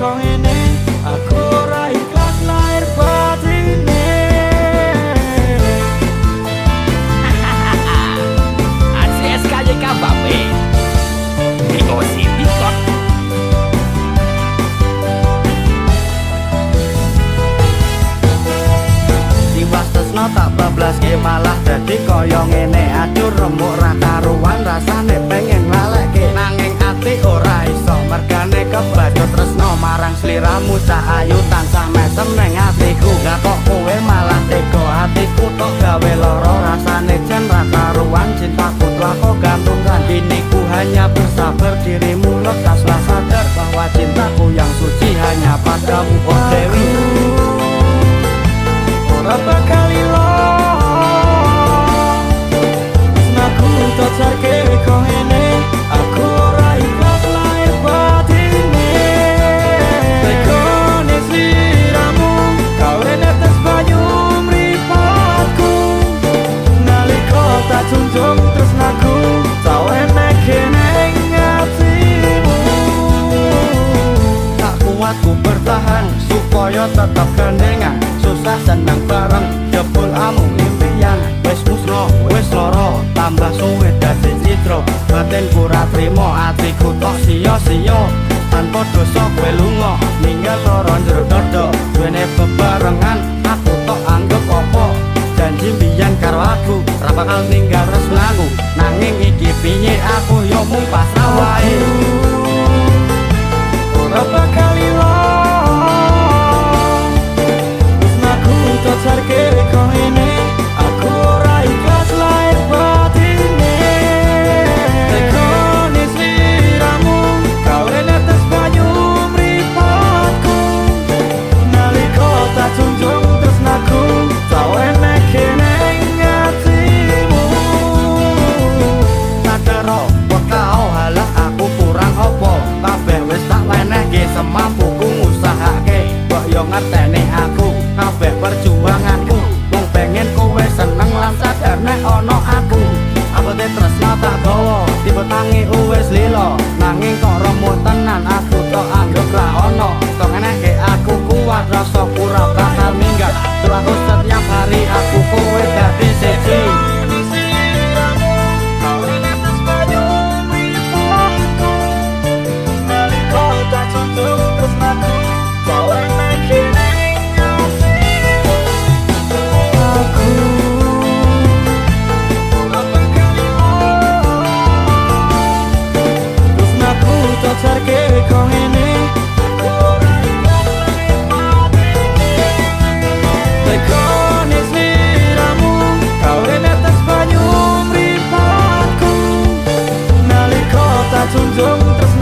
Tak bablas ge malah dadi koyo ngene. Acur remuk ra karo tresno marang sliramu cah ayu tansah mesem. Ning atiku gak kok kowe malah tega atiku tok gawe loro rasane jen ra karuan cintaku gantungkan kini ku hanya bersabar dirimu lekaslah sadar bahwa cintaku yang suci hanya padamu oh Dewi supaya tetap gandengan susah senang bareng. Jebul amu impian wes musro wes loro tambah suwe dadi citro batin pura trimo atiku tok siyo siyo tanpa dosa kue lungo ninggal loro jeruk dodo. Duene bebarengan aku tok anggap opo janji biyan karo aku rapakal ninggal resnaku. Nanging iki pinye aku yo mung pasrah wae lan sadar nek ana aku Apa te tresna tak gawa tipe tangi wis lilo Nanging kok remuk tenan aku tok anggap ra ono Kok ngenekke aku kuat rasa pura bakal minggat. Terus